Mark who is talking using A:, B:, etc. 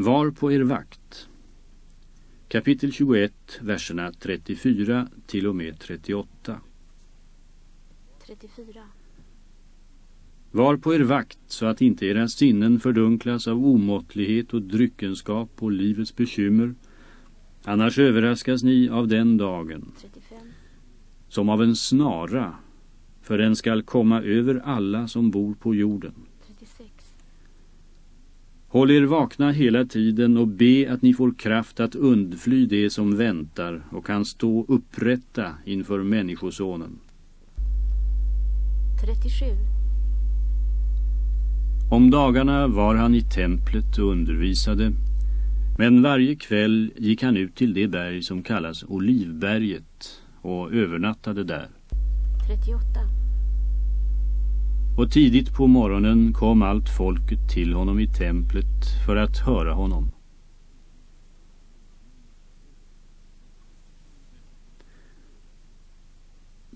A: Var på er vakt. Kapitel 21, verserna 34 till och med 38.
B: 34.
A: Var på er vakt så att inte era sinnen fördunklas av omåttlighet och dryckenskap och livets bekymmer. Annars överraskas ni av den dagen,
B: 35.
A: som av en snara, för den skall komma över alla som bor på jorden.
B: 36.
A: Håll er vakna hela tiden och be att ni får kraft att undfly det som väntar och kan stå upprätta inför människosonen.
B: 37.
A: Om dagarna var han i templet och undervisade, men varje kväll gick han ut till det berg som kallas Olivberget och övernattade där.
B: 38.
A: Och tidigt på morgonen kom allt folket till honom i templet för att höra honom.